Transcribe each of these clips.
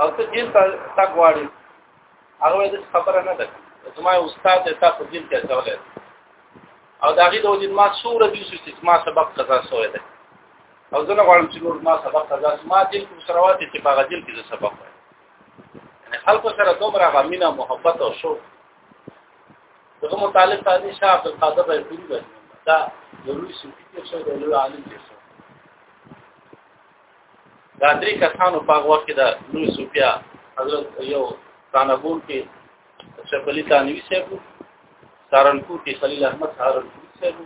او ته جیل ته تک واړی هغه د خبره نه ده زما استاد ته تاسو جیل کې اچولې او دا غي د وجود ما سوره دي چې ما سبق قضا سوې ده او زه نه غواړم چې نور ما سبق قضا ما جیل کوم سروات چې په جیل کې سبق وای یعنی خلکو سره دومره غمینه محبت او شوق دغه متعلق تعالی شاه عبد القادر رحمه الله دا ضروري شي چې څه د عالم دي دا درې کسانو په هغه وخت کې د لوی صوفیا حضرت یو تانبور کې شپلی تانوی صاحب سارنپور کې خلیل احمد سارنپور صاحب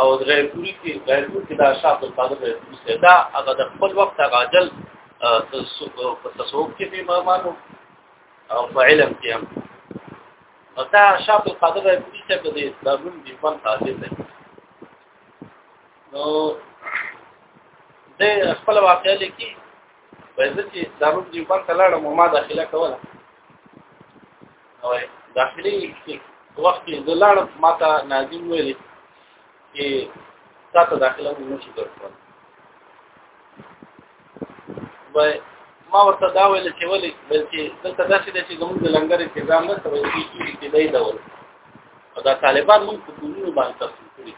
او درېپوري کې غیرپور کې دا شاه عبد القادر درېپوري صاحب دا هغه د خپل وخت هغه اجل په تصوف کې به امامانو او په علم کې هم دا شاه عبد القادر درېپوري صاحب د دارون دیوان قاضي دی نو د خپل واقعي لیکي په دې چې دارو دی په تلاړه مو ما داخله کوله او داخلي کې وخت کې د لاړ ماته ناظم ویلي چې تاسو داخله مو نشي درکول وای ما ورته دا ویل چې ولې بلکې دلته داسې دي چې زموږ د لنګر انتظام نه سره کیږي چې دای ډول او دا طالبان موږ په ټولو باندې تاسو کړی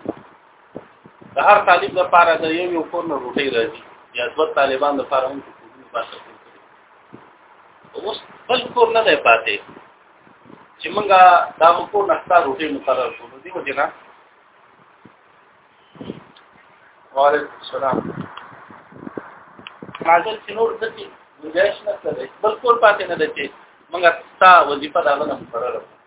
د هر طالب لپاره د یو یو کور نه روټي راځي یا د طالبان لپاره هم کورونه پاتې اوس بل کور نه دی پاتې چې موږ دا کور نه ستاره روټي مقرر کړو دی وجه نه وعلیکم السلام معذر چې نور د دې ګنجائش نه کړې بل کور پاتې نه دی چې موږ ستا وظیفه دا نه مقرره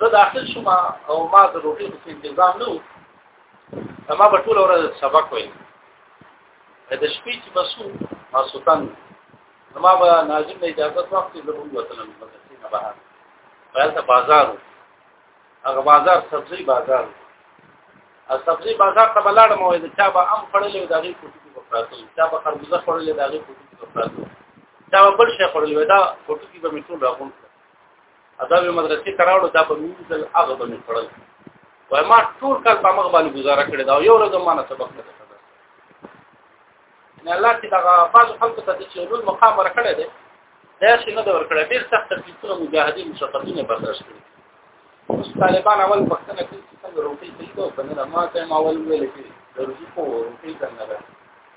زه داخل شوم او ما د روټي په انتظام نه و ما په ټول ورځ سبق ویل د شپې چې بسو ما سلطان ما به ناظم نه اجازه وخت زه هم وتلم مدرسې نه بهر هلته بازار هغه بازار سبزی بازار او سبزی بازار ته بلاړم وای دا چا به ام خړلې دا غي کوټي په پراتو چا به خربوزه خړلې دا غي کوټي په پراتو دا بل شي خړلې دا کوټي به میټول راغون ادا به مدرسې کراوړو دا په موږ دل هغه باندې کړل وای ما ټول کال په مغ باندې گزاره کړې دا یو ورځ ما نه سبق نه نه الله چې دا بعض خلکو ته چې ټول مقام ورکړی دی دا شي نه ور کړی ډیر سخت تکلیفونه مجاهدین مشقتونه برداشت کړي اوس طالبان اول پښتنه کې څنګه روټي کوي او څنګه ما ته ما اول ویل کړي د روټي په روټي څنګه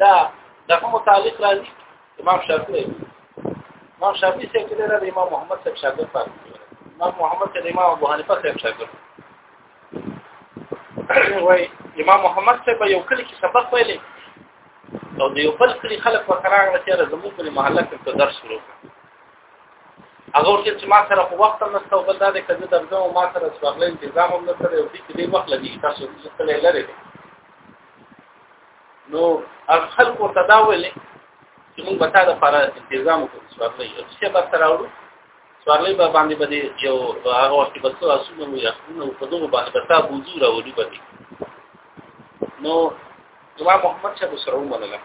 دا دغه متعلق راځي امام شافعي امام شافعي څخه کله د امام محمد څخه شاګرد پاتې امام محمد څخه امام ابو حنیفه څخه شاګرد وای امام محمد څخه یو کلی کې سبق ویلې او د یو بل کلی خلک په قرار نه تیر زموږ په محله کې په درس شروع هغه ورته چې ما سره په وخت نه ستو بل دا د کده درځم او ما سره سوغلې تنظیم هم نه سره یو دې وخت لګي تاسو څه لري نو خلق ورته دا ویلې چې موږ به تا د لپاره تنظیم وکړو سوارلې یو څه به سره وړو سوارلې به باندې به یو هغه وخت به څو اسونه مو یخونه په دغه باندې به تا بوزو راوړي به نو جواب محمد شاه سره ومنله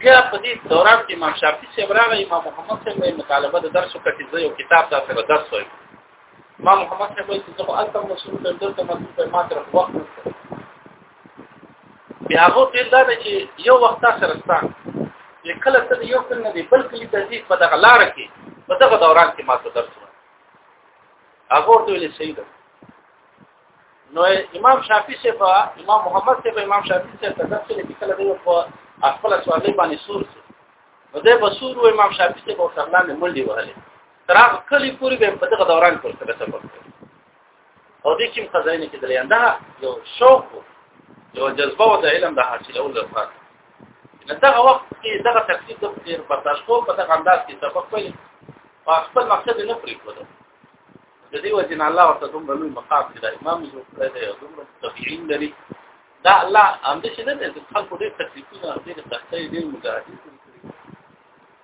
بیا په دې دوران کې امام شافعي سره راغی امام محمد سره مطالبه د درس وکړي زه یو کتاب دا سره درس وایم ما محمد صاحب وایي چې زه خو هلته مسؤل یم دلته مسؤل یم ما تر وخت بیا هغه تیر دا دی چې یو وخت تاسو سره ستا یې کله ته یو کله نه دی بلکې د دې په دغه لار کې په دغه دوران کې ما ته درس هغه ورته ویل صحیح ده نو امام شافعي صاحب امام محمد صاحب امام شافعي صاحب ته درس لري کله دی په خپل سوالې باندې سور نو ده بصور امام شافعي صاحب او سلام ملي وهله تر هغه کلی پورې به په دغه دوران کې ورته سفر او دې چې خزاینه کې درې انده یو شوق یو جذبه او د علم د حاصلولو لپاره نو دغه وخت کې دغه تفسیر د ډیر برداشت کو په دغه انداز کې سبق پیل او خپل مقصد نه پرې کړو د دې وجه نه الله ورته دومره لوی مقام دی دا امام یو کړی دی دومره تفعیل لري دا الله هم دې نه دې خلکو دې تکلیفونه دې تخته دې مجاهدین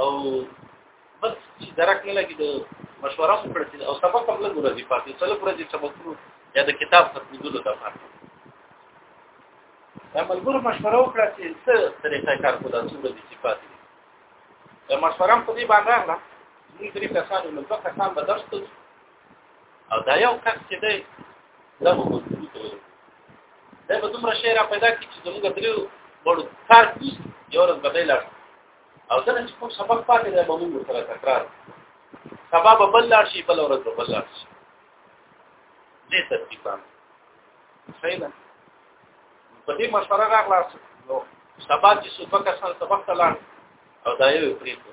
او بس چې درک نه لګي د مشوره مو کړې او سبق هم لګو راځي پاتې څلور ورځې سبقونو یا د کتاب ختمېدو د پاره دا ملګرو مشوره وکړه چې څه طریقه کار کوله څو ورځې چې پاتې دا مشوره هم په دې باندې راغله موږ درې کسانو نو دوه کسان به درس او دا یو کس چې دی دا وګورئ دا به دومره شعر پیدا کړي چې زموږ دریو وړو کار کوي یو ورځ بدای لاړ او دا چې کوم سبق پاتې دی به موږ سره تکرار سبا به بل لاړ شي بل ورځ به بل لاړ شي دې ترتیب باندې صحیح ده په دې مشوره راغلاس نو سبا چې صبح کسان سبق ته لاړ او دا یو پریږدي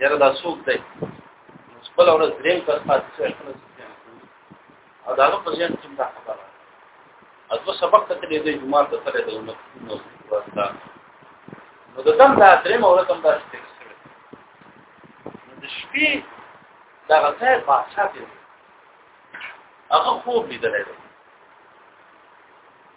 یاره دا څوک دی خپل ورځ دریم کس پاتې شوی خپل سیستم او دا نو په ځین کې دا خبره از په سبق ته دې د جمعه ته تلې د نو نو واسطه نو د دم دا دریم ورځ هم دا شته د شپې دا غته بادشاہ دی هغه خوب لیدلی دی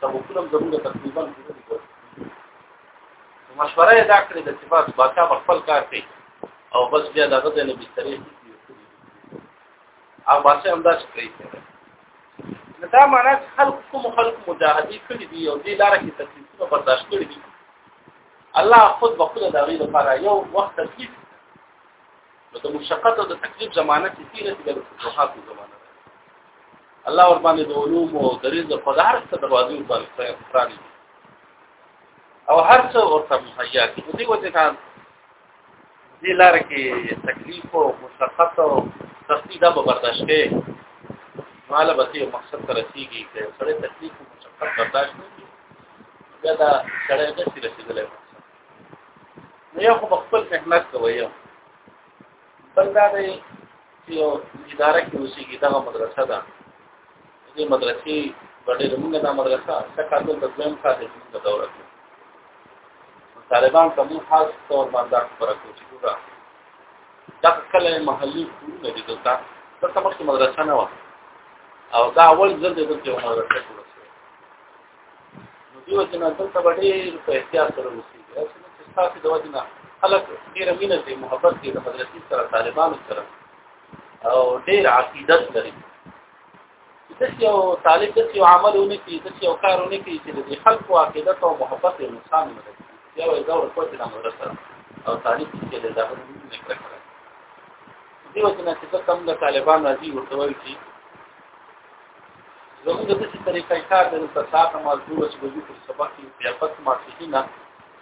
سبقونه زموږ تقریبا پوره دي مشوره یې دا کړې ده چې بس باچا خپل کار کوي او بس بیا دغه د نبی سره او باچا هم دا کوي دا معنا چې خلق کوم خلق مجاهدي کړی دي او دې لار کې تکلیفونه برداشت کړی دي الله خود بخود د غیر لپاره یو وخت تکلیف نو د مشقت او د تکلیف زمانه چې تیره دي د صحابه زمانه الله ور باندې د علوم او د رزق په هر څه دروازې ور باندې پراني او هر څه ورته مهیا دي په دې وجه کان دې لار کې تکلیف او مشقت او سختی دا به برداشت کې مالا به یو مقصد ته رسیږي چې سره تکلیف او مشقت برداشت نه کړي بیا دا سره د رسیدلې نو یو خپل محنت کوي بلدا دی یو اداره کې اوسېږي دا مدرسه ده دې مدرسې باندې موږ دا مدرسه تکاتل د دویم کال د دوره کې طالبان کوم خاص تور باندې پر کوچي ګورا دا کله محلي نه دي دلته دا سمخ مدرسه نه و او دا اول ځل د دې مدرسې نو دیو چې نه دلته باندې په احتیاط سره وسی دا چې تاسو د وجه نه خلک ډیر مینه دي محبت دي د حضرت سره طالبانو سره او ډیر عقیدت لري د یو طالب د یو عملونه کې د یو کارونه کې چې د خلکو عقیدت او محبت یې نقصان نه لري یو یو ډول کوټه نه ورته او طالب چې د دغه نه کړی دیو چې نه چې کوم د طالبان راځي ورته وایي چې زموږ د دې طریقې کار د تساعت مازور چې د دې پر سبق کې بیا پس ما سینه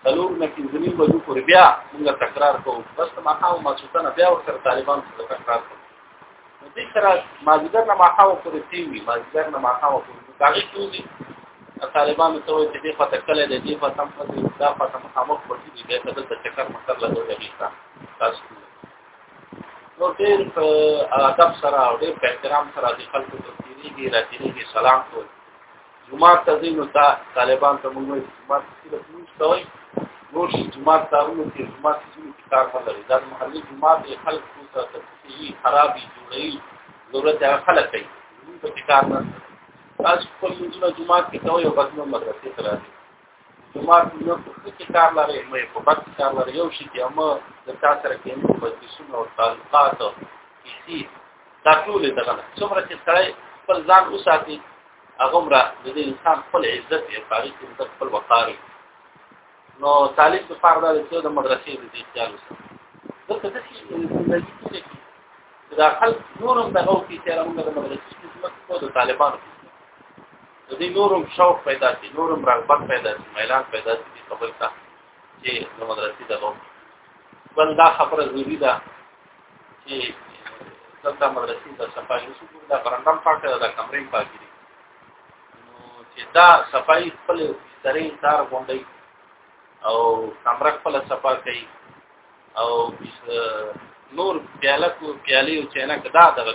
څلور نه کې ځنی بجو پر بیا موږ تکرار کوو بس ما هاو ما سوتنه بیا ورته طالبان سره تکرار کوو نو دې سره مازیګر نه ما هاو پر تیوي مازیګر نه ما هاو پر کاږي کیږي طالبانو ته وایي چې دې پته کله دې دې پته هم دا پته مخامخ ورته دې ته د چکر مکر لګولې نو ډېر په ادب سره او ډېر په احترام سره د خلکو ته تیریږي راځيږي سلام کوي جمعه ته ځینو دا طالبان ته موږ وایي جمعه ته سره موږ کوي نور شي جمعه ته ورو کې جمعه ته ځینو کار نه لري دا محلي جمعه ته خلکو ته تفصیلي خرابي جوړي ضرورت هغه خلک کوي موږ په کار نه تاسو خپل منځونه جمعه کې کوي او بدلون مدرسې ته راځي زما نو په کې کار لري مې په بد کار لري یو شي چې ما د تا سره کې نو په بسونه او تعلقات کیسي دا ټول دغه څومره چې سړی خپل ځان وساتي هغه مره د دې انسان خپل عزت یې پاري چې د خپل وقاري نو طالب په فرض ده چې د مدرسې د دې خیال وساتي دغه د شي زندگی کې دا خلک نورم دغه کې چې موږ د مدرسې خدمت کوو د طالبانو د دې نورم شوق پیدا شي نورم رغبت پیدا شي میلان پیدا شي په خپل ته چې د مدرسې د نوم بل دا خبره ضروری ده چې دلته مدرسې د صفای یوسو دا برندم پاکه د کمرې پاکې دي نو چې دا صفای خپل سره تار غونډي او کمره خپل صفا کوي او نور پیاله کو پیالي او چینه کدا دغه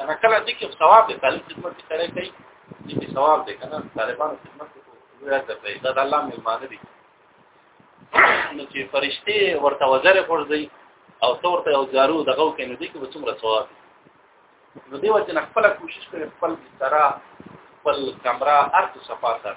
انا کله دې کې ثواب دې طالب خدمت کې سره کوي دې کې ثواب دې کنه طالبانو خدمت کې ورته کوي دا الله ملمانه دي نو چې فرشته ورته وزر ورځي او څور ته یو جارو دغه کې نه دي کې څومره ثواب نو دی وجه نه خپل کوشش کوي خپل سره خپل کمره ارته صفه سره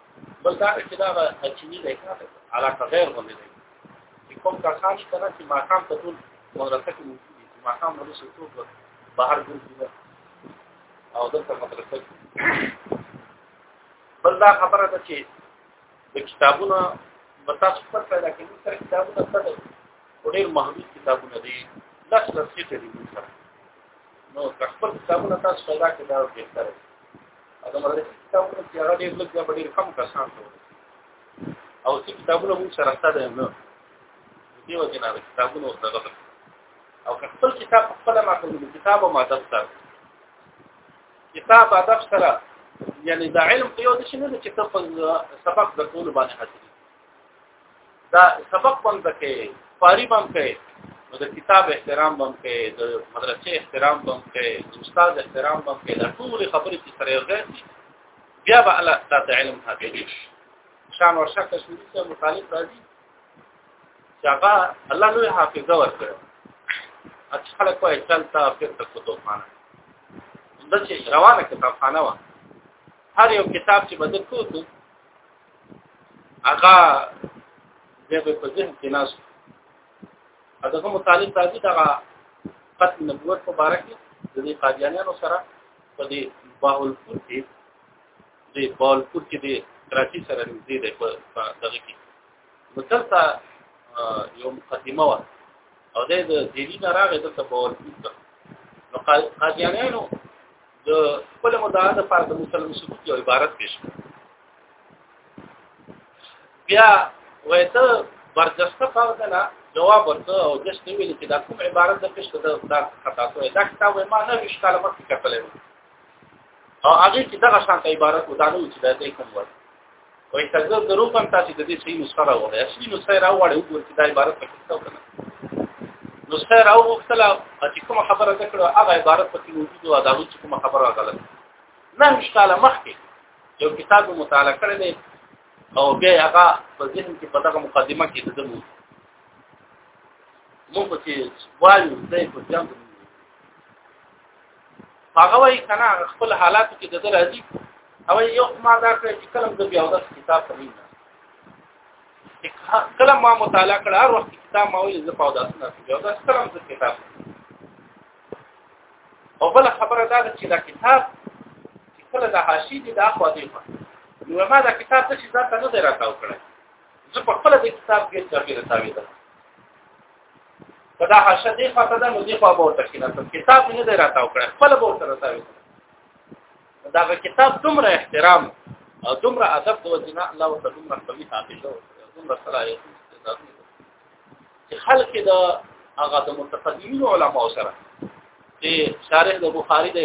بل دا چې دا چینی دی علاقه غیر غونډه دی چې کوم کسان چې کله چې ماقام ته ټول مدرسه کې موجود دي ماقام له څه ټول بهر ګرځي او دغه مدرسه بل دا خبره ده چې د کتابونو متاسف پر پیدا کې موږ سره کتابونه څه دي ډېر محدود کتابونه دي لس لس سیټ دي موږ سره نو خپل کتابونه تاسو پیدا کړئ دا ډېر دا مراد کتاب په کې هغه ډېر لږ یا ډېر کم کسان ته او چې کتابونه موږ سره ساده نه دی وځي نه کتابونه او دغه او خپل کتاب خپل ما کوم کتاب او ما دفتر کتاب ادب سره یعنی دا علم په یو ځای نه چې ته په سبق د ټول باندې حاصل دا سبق باندې کې پاری باندې کې نو د کتاب احترام باندې کې د مدرسې احترام باندې کې د استاد احترام باندې کې د ټول خبرې چې سره یو ځای بیا به الله تعالی علم حاصلې شان ورشه کشمیری ته مطالب راځي چې هغه الله لوی حافظه ورکړي اڅ خلک وایي چلتا پھر تک تو خانه د چې روانه کتابخانه و هر یو کتاب چې بدل کوو هغه به په ذهن کې ناس هغه متعلق راځي دا قتل نبوت په باره کې د دې قادیانانو سره په دې باولپور کې د باولپور کې د کراچي سره نږدې دی په دغه کې نو دلته یو مقدمه و او د دلی نه راغی دلته باولپور ته نو قادیانانو د خپل مدعا د فرد مسلمان ثبوت یو عبارت پیش کړ بیا وایته برجسته پاوته نه جواب ورته او د شته ویل چې دا کوم عبارت د پښته د دا خطا کوي دا کتاب ما نه ویش کاله مخکې کتلې او هغه چې دغه شان عبارت ودانو چې دا دې کوم وایي وایي تاسو د روپ هم تاسو د دې صحیح نسخه راوړی اصلي نسخه راوړی وګورئ چې دا عبارت پکې څه وکړه نسخه راوغښتل چې کوم خبره وکړه هغه عبارت پکې موجود و دا چې کوم خبره غلط نه مشکاله مخکې یو کتاب مطالعه کړی دی او بیا هغه په ذهن کې په دغه مقدمه کې د مو مو په چې وایو د په جام هغه وایي کنه خپل حالات کې د راځي او یو ما دا کړی چې کلم د بیا د کتاب په مين کلم ما مطالعه کړ هر وخت کتاب ما ویل زه په داسې نه کتاب د کتاب او بل خبره دا ده چې دا کتاب چې کله د حاشیه دي دا خو دی نو ما دا کتاب ته چې ځان ته نه راکاو کړی زه په خپل د کتاب کې ځکه راځم دا کدا حاشیه دی خو ته دا نو دی خو به ورته کینه کتاب نه دی راکاو کړی خپل به ورته راځم دا کتاب دومره احترام او دومره ادب د وجنه الله تعالی دومره خپل حافظ او دومره صلاحیت چې خلق د هغه د متقدمین علما سره چې شارح د بخاری د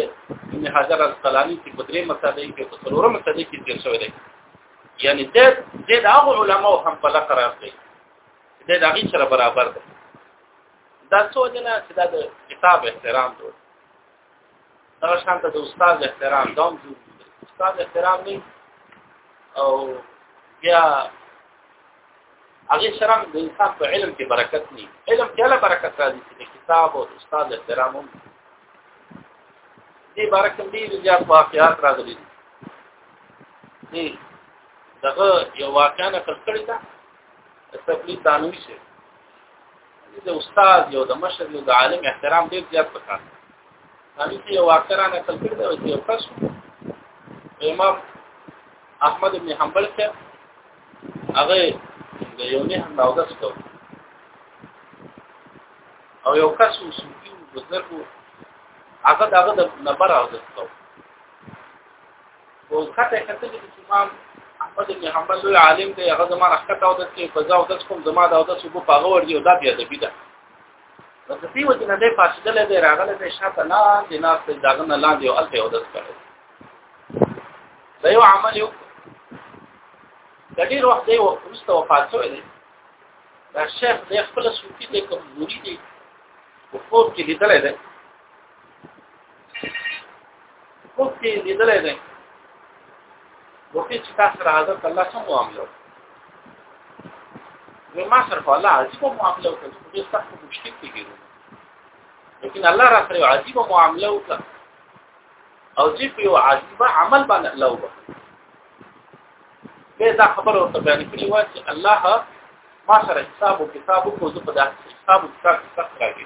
ابن حجر الاسقلانی چې په درې مساله کې په څلورم مساله کې تیر شوی دی یعنی د د هغه علما هم په لکه راځي د دغه سره برابر دی دا څو جنا چې دا د کتاب احترام دی دا شان ته د استاد احترام دوم ضروري دی استاد احترام نه او بیا هغه شرم د انسان په علم کې برکت نه علم کې له برکت راځي چې کتاب او استاد احترام هم دې برکت دې د جات واقعات راغلي دي دغه یو واقعا کړی دا تفلی دانوي شه د استاد یو د مشر یو د عالم احترام ډیر زیات پکار دی هغه چې یو اکران اصل کړی دی چې یو کس امام احمد ابن حنبل ته هغه د یو نه هم راوځي کو او یو کس وسوي بزرګو هغه دغه د نمبر راوځي کو او خطه کته چې امام احمد بن حنبل لوی عالم دی هغه زمانه خطه او د کې فزا او د کوم زما د او د صبح په غور دی او دا بیا د بيده نو د دې وجه نه دی فاصله لري راغله د شاته نه د ناس د داغه نه لاندې او الته او د کړي دا یو عمل یو د ډیر وخت دی ورسته وفات شوی دی دا شیخ د خپل صوفي د کمزوري دی په فور کې لیدل دی اوس کې لیدلې ده وکي چې تاسو سره حضرت الله څنګه معاملو نو ما سره الله عجیب معاملې وکړه چې تاسو مشکل کېږي لیکن الله را سره عجیب معاملې وکړه او چې په یو عجیب عمل باندې الله وکړه به دا خبر ورته بیان کړی و چې الله ما سره حساب او کتاب کو زه په داسې حساب او کتاب کې راګی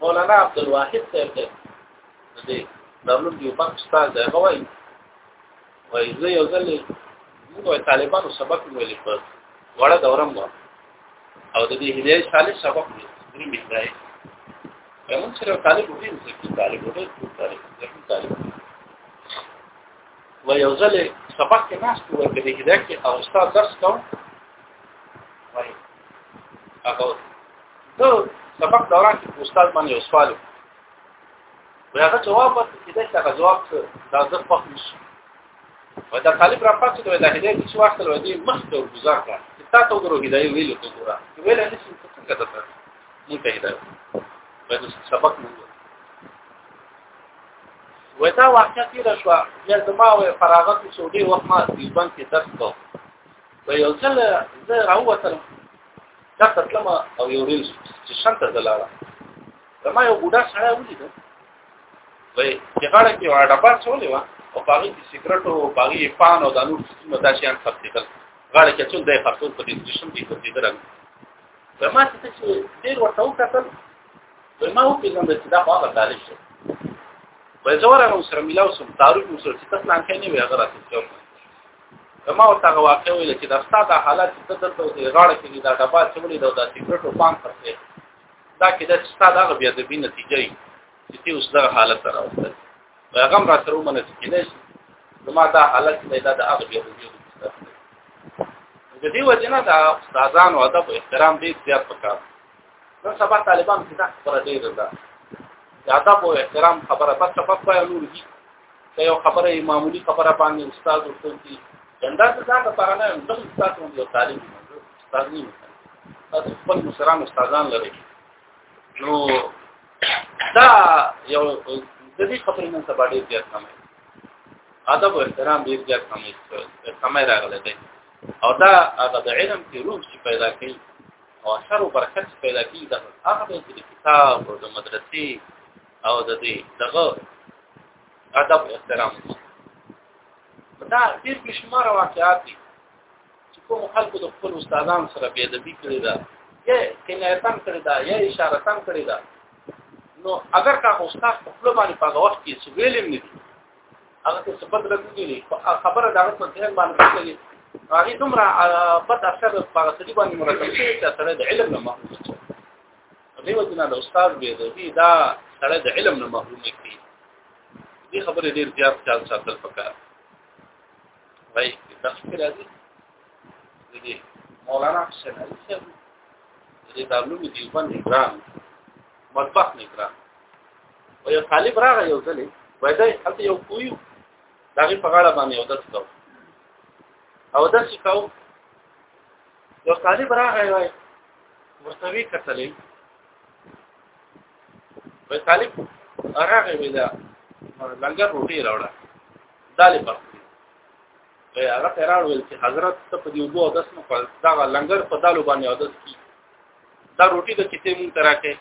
مولانا عبد الواحد صاحب دی دې دارلوم یو پاک استاد دی هغه وایي وایي زه یو ځل موږ طالبانو سبق ویل په وړه دوره مو او د دې هدايه صالح سبق دی درې مهدای همون سره طالب وین چې طالب وې طالب زموږ طالب و یو ځل سبق کې ناس کوو په دې هدايه کې او استاد درس کوو وایي هغه زه سبق دوران کې استاد باندې یو سوال وکړ هغه جواب ورکړ چې دا څنګه جواب څه دا زه په خوښ و دا طالب را پاتې دی دا هدايه چې واخته لوي دی مخ ته گزار کړ چې تا ته ورو هدايه ویلو ته ګوره ویل نه شي څنګه دا ته مو ته هدايه باید سبق مو وای دا واقعیا تیر شو یا زما او فراغت سعودي وخت ما دیوبند کې درس کوم په یو ځل زه راووتم دا تلم او یو ریل چې شنته دلاله زما یو بوډا سړی ولید وای چې غاړه کې وړه ډبر څولې و او باغی کې سیګریټ او باغی پان او د نور څه متا شي ان خپل غاړه کې څول دای خپل په دې سټیشن کې کوتې درل زما څه چې ډیر ورته وکړل وای ما وکړم چې دا هغه طالب شي وای زه ورغلم سره ملاو سم تعارف مو سره چې تاسو لاندې نه وی هغه راځي زما او تاغه واقع ویل چې دا ستاسو حالت چې ته دلته اوسې غاړه کې دا ډبا چې ولې دا د سیګریټو پام پرته دا کې دا ستاسو هغه بیا د بي نتیجه ای چې ته اوس دا حالت سره اوسې هغه را سره ومنه چې کینې زما دا حالت نه دا د هغه بیا د د دې وجنه دا استادان او ادب احترام دې زیات پکار نن سبا طالبان څه خبره ډیره ده دا ادب او احترام خبره پټه پټه نور دي که یو خبره یې معمولی خبره باندې استاد ورته دي جندا څه ځان لپاره نه هم دغه استاد هم یو طالب استاد نه تاسو خپل مشران استادان لري نو دا یو د دې خبرې نن سبا ډېر زیات کمه ادب او احترام ډېر زیات کمه کمه راغلی دی او دا هغه د علم کې روح چې پیدا کوي او اثر او برکت پیدا کوي دا هغه چې کتاب او د مدرسې او د دې دغه ادب احترام دا ډېر بشمار واقعات دي چې کوم خلکو د خپل استادان سره بې ادبي کړې ده یا کنایتان کړې ده یا اشارتان کړې ده نو اگر کا استاد په خپل باندې په وخت کې څه ویلم نه دي هغه څه څه بدل کېږي خبره دا په ځین باندې کېږي هغه دومره بد اثر په سړي باندې مرتب شي چې سره د علم نه محفوظ دیو جنا د استاد به دی دا سره د علم نه محروم کی دې خبره ډیر زیات خیال ساتل پکار وای تفکر ازي دې مولانا حسین علي صاحب دې دارلوم دیوبند اکرام مطبخ نکرام او یو طالب راغی یو ځلې وای دا هلته یو کویو دغه په غاړه باندې یو داس کاو او داس کاو یو طالب راغی وای مستوي کتلې وای طالب راغی وای دا لنګر روټي راوړه دالې پر وای هغه پیراړ ویل چې حضرت ته په دې وګو داس نو پر دا لنګر په دالو باندې اودس کی دا روټي د کته مون تراکه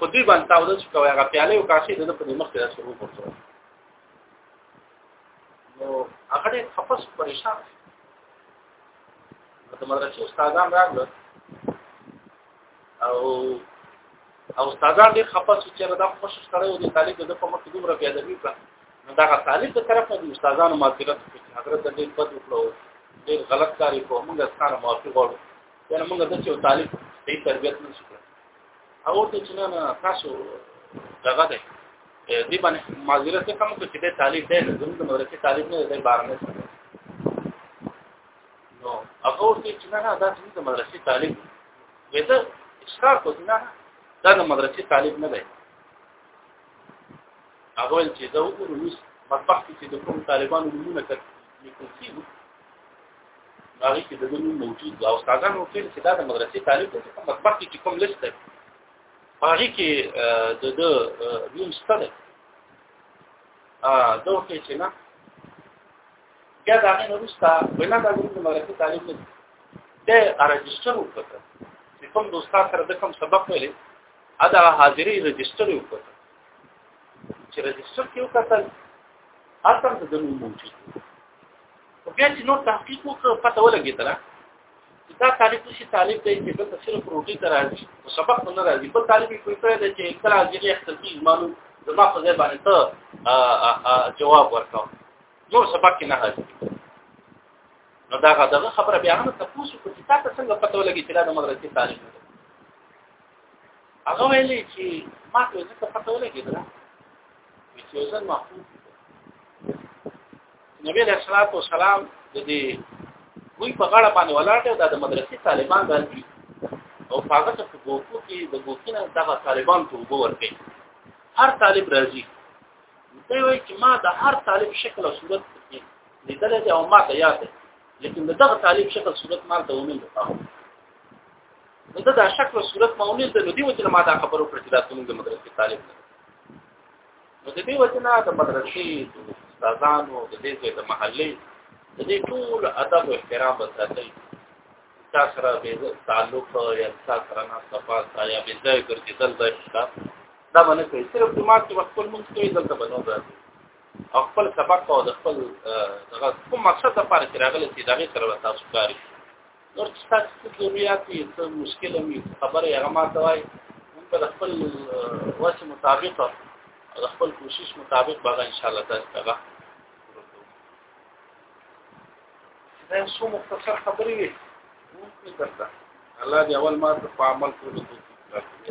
په دې باندې تاو د شکو هغه پیاله او کاشي د په دې مخ کې شروع ورته نو هغه خپل پریشان د مدرسې استادان راغله او او استادان ډېر خپه شو چې دا خوش سره یو د طالب د په مخ کې دومره بیا دوی کړه نو دا طالب ته طرف نه استادانو معذرت کوي حضرت دې په دې کړو ډېر غلط کاری کوو موږ ستاره معافي غواړو یعنی موږ د چې طالب دې تربیت نه شو او ته چې نه تاسو دغه ده دې باندې معذرت کوم چې د طالب دی زموږ د مدرسې طالب نه دی بار نه نو هغه ورته چې نه دا زموږ د مدرسې طالب وې ته اشراف کوي نه دا د مدرسې طالب نه دی هغه چې دا وګورئ مطبخ کې د کوم طالبانو نمونه کړي کوم څه هغه کې د دنو موجود او استادان او ټول چې دا د مدرسې طالب دي په مطبخ کې کوم لیست دی هغه کې د د نوم ستنه ا دوه کې چې نه بیا دا نه وروسته وینا دا د مدرسې طالب نه د رجستر وکړ چې کوم دوستان سره د کوم سبق ویلې ادا حاضری رجستر وکړ چې رجستر کې وکړل اصل د دنو موجود او بیا چې نو تحقیق وکړ پته ولګېدله چې دا طالب چې طالب دی چې بل صرف روټي ته راځي او سبق نه راځي بل طالب یې کوي کړی دی چې کله ځینې اختلافي زمانو زما په ځای باندې ته جواب ورکاو نور سبق کې نه راځي نو دا غدغه خبره بیا هم تاسو کو چې تاسو څنګه پته ولګی چې دا د مدرسې تاریخ دی هغه ویلي چې ما ته څه پته ولګی دا چې یو ځل محفوظ نبی له صلوات و سلام د دې وی په غاړه باندې ولاړ دی د مدرسې طالبان راځي او هغه ته په ګوکو کې د ګوکینه دغه طالبان ته وګور ورکړي هر طالب راځي دوی وایي چې ما د هر طالب شکل او صورت لیدل دي او ما ته یاد دي لیکن دغه طالب شکل صورت ما ته ونه لګاو نو دا شکل او صورت ما ونه لګاو دی چې ما دا خبرو کړې چې دا څنګه مدرسې طالب دی نو د دې وجنه د مدرسې استادانو د دې د محلي د دې ټول ادب او احترام وساتي تاسو سره به تعلق یا تاسو سره نه صفات یا به ځای ګرځیدل دا شته دا باندې کوي صرف جماعت کې خپل مونږ کوي دلته بنو راځي او خپل سبق او د خپل دغه کوم مقصد لپاره چې راغلي چې دغه سره تاسو کاری نور چې تاسو ته ضرورت وي څه مشکل وي خبره یې ما ته وایي موږ به خپل وس مطابق او خپل کوشش مطابق به ان شاء الله تاسو ته دا یو څو مختصر خبرې وي موږ نه درته الله دې اول ما ته په عمل کولو توفیق راکړي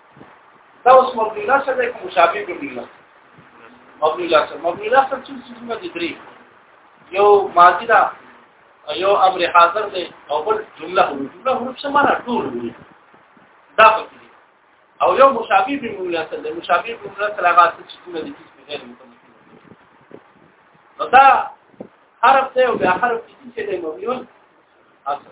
دا اوس مبني لا سره کوم مشابه مبني لا مبني لا سره مبني لا سره چې څنګه دي درې یو ماضی دا یو امر حاضر دی او بل جمله هو جمله هو څه معنا ټول دی دا پکې او یو مشابه به مبني لا سره مشابه به مبني لا سره هغه څه چې څنګه دي چې غیر متمثل نو دا حرف دی او بیا حرف چې څه دی مبني اصل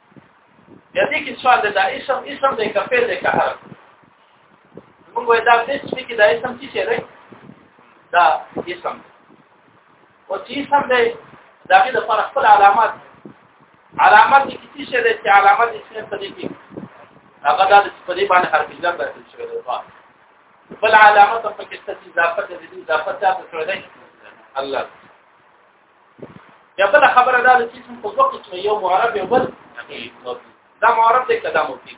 یعنی کې سوال د اسم اسم د کفه د کهر موږ وایو دا څه چې کې د اسم څه شي دا اسم او چې اسم د دغه د فرق خپل علامات علامات کې څه شي چې علامات یې څه په دې کې هغه د په دې باندې حرف جر داخل شوی دی بل علامات په کې څه اضافه د دې اضافه ته څه شوی دی الله یا بل خبره دا چې اسم په وخت کې یو معرب یو بل دا معرب دی کدا مفید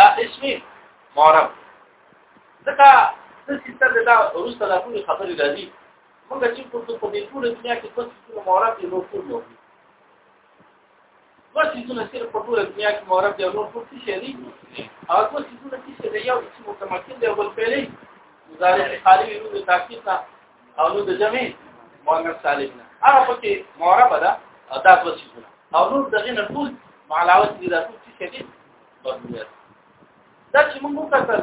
دا اسم معرب ځکه د سیستم دا وروسته د ټول خبرې راځي موږ چې په دې ټول دنیا کې څه څه معرب یو ټول نو دوه سیزونه چې په ټول دنیا کې مورب دی نور څه شي دي او دوه سیزونه چې د یو اسم متمکن دی بل پهلې مضارع خالی نو د تاکید او نو د جمع مؤنث سالم نه هغه پکې مورب ده دا دوه سیزونه او نور دغه نه ټول معلاوت دي دا څه شي دي دا چې موږ وکړل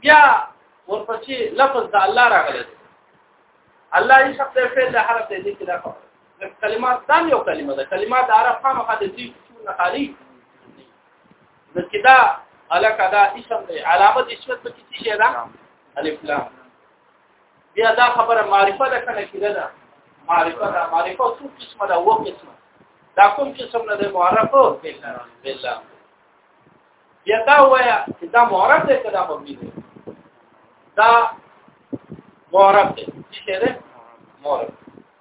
بیا ورپسې لفظ د الله راغلی الله یې شخص د فعل د حرف دی چې دا کلمات دا یو کلمه ده کلمات د عرب خامه خاطر دي چې نه خالي نکدا الک ادا اسم دی علامت اسمت په کې شي دا الف لام بیا دا خبره معرفه ده کنه کیده ده معرفه ده معرفه څو قسمه ده وو قسمه دا کوم قسم نه ده معرفه بالله بیا دا وایا چې دا معرف ده کدا مبني ده دا معرف ده چې ده معرف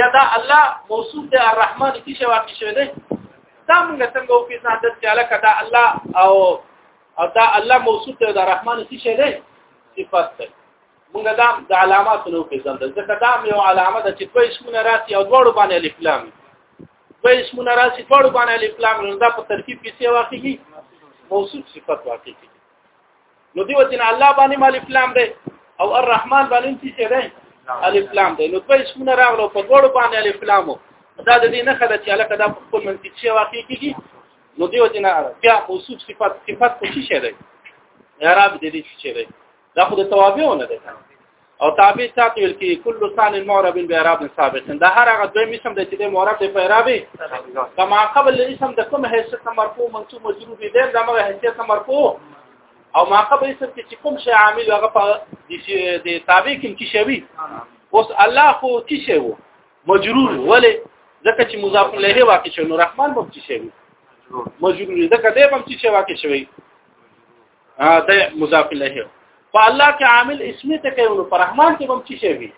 یا دا الله موصوف دی الرحمن کی شی واقع شوی دی دا موږ څنګه او پیسه عادت چې علاقه دا الله او او دا الله موصوف دی د الرحمن کی شی دی صفات دی موږ دا د علامات نو پیژن ده ځکه دا یو علامه ده چې په اسمونه راسي او دوړو باندې الف لام په اسمونه راسي دوړو باندې الف لام نو دا په ترکیب کې څه واقع کی موصوف صفات واقع کی نو دی وجه نه الله باندې مال اسلام دی او الرحمن باندې چې څه دی الف لام دی نو دوی اسمونه راغلو په ګوړو باندې الف لام دا د دې نه خله چې الکه دا خپل منځ کې واقع کیږي نو دی وجه نه بیا موصوف صفات صفات څه شي دی اعراب دې دې شي دی دا خو د توابع نه ده او تابع سات ویل کی کل لسان معرب باعراب ثابت دا هر هغه دوی اسم د چې د معرب په اعراب کما قبل اسم د کوم حیثیت مرفوع منصوب مجرور دی دا مغه حیثیت مرفوع او ما قبل اسم چې کوم شی عامل هغه په د تابع کې چې شوی اوس الله خو چې شی وو مجرور ولی ځکه چې مضاف الیه واقع شوی نو رحمان به چې شوی مجرور ځکه دې هم چې شی واقع شوی دا مضاف الیه په الله کې عامل اسمی ته کوي نو پر رحمان کې هم څه شي وي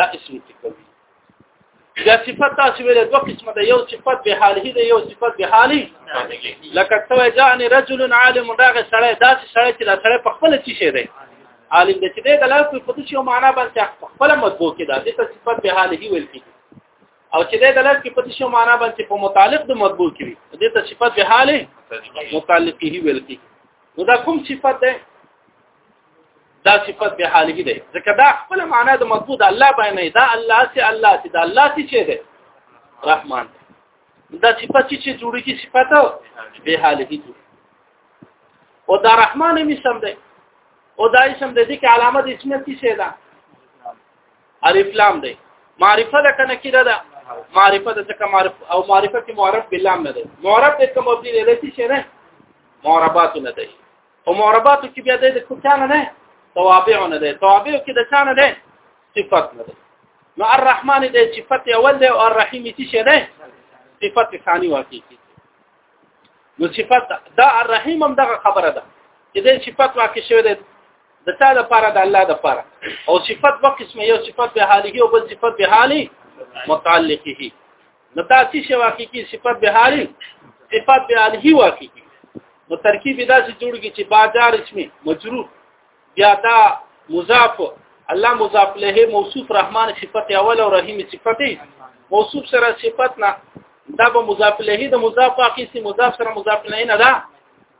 دا اسمی ته کوي دا صفات تاسو ویل دوه قسمه ده یو صفات به حاله ده یو صفات به حالي لکه تو جاءني رجل عالم راغه سره داسې سره چې دا سره په خپل څه شي دی عالم دې چې دا لا په دې یو معنا باندې خپل مطبوع کې ده د صفات به حاله ویل کیږي او چې د دلالت کې پدې شو معنا باندې په متعلق د مطبوع کړي دې ته صفت به حاله متعلق هی ویل کی نو دا کوم صفت ده دا صفت به حاله دی ځکه دا خپل معنا د مطبوع د الله باندې دا الله سي الله سي دا الله سي چې ده رحمان دا صفت چې جوړي کی صفت به حاله دی او دا رحمان می سم ده او دا اسم د دې کې علامه د اسمیت څه ده الف لام دی معرفه ده کنه کیره ده معرفه ده ځکه معرف او معرفه کې معرف بلام نه ده معرف د کوم مبني نه لسی شي نه معربات نه ده او معربات کې بیا د کوچان نه توابع نه ده توابع کې د چانه ده صفات نه ده نو الرحمن د صفات اول ده او الرحیم چې شي نه صفات ثاني واقع کی نو صفات دا الرحیم هم دغه خبره ده چې د صفات واقع شوی ده د تا د پاره د الله د پاره او صفت په قسمه یو صفت به حاله او بل صفت به حاله متعلقه نو دا چې شی واقع کی صفت به حاله صفت به حاله واقع کی نو ترکیب دا چې جوړږي چې بازار اسمه مجرور بیا دا مضاف الله مضاف له موصوف رحمان صفت اول او رحیم صفت موصوف سره صفت نه دا به مضاف له د مضاف واقع سي مضاف سره مضاف نه نه دا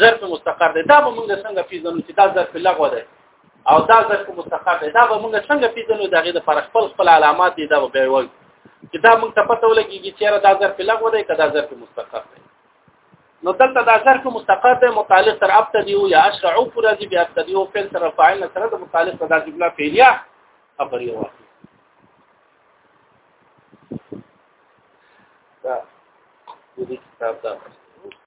ظرف مستقر دی دا به موږ څنګه پیژنو چې دا ظرف لغوه دی او دا ظرف مستقر دی دا به موږ څنګه پیژنو دا غي د پر خپل خپل علامات دی دا به وایي چې دا موږ ته پته ولګي چې را دا ظرف لغوه دی کدا ظرف مستقر دی نو دلته دا ظرف مستقر دی متعلق تر ابتدی او یا اشرع او پر دی بیا ابتدی او فعل تر فاعل سره د متعلق دا جمله فعلیه خبري وایي دا دې کتاب دا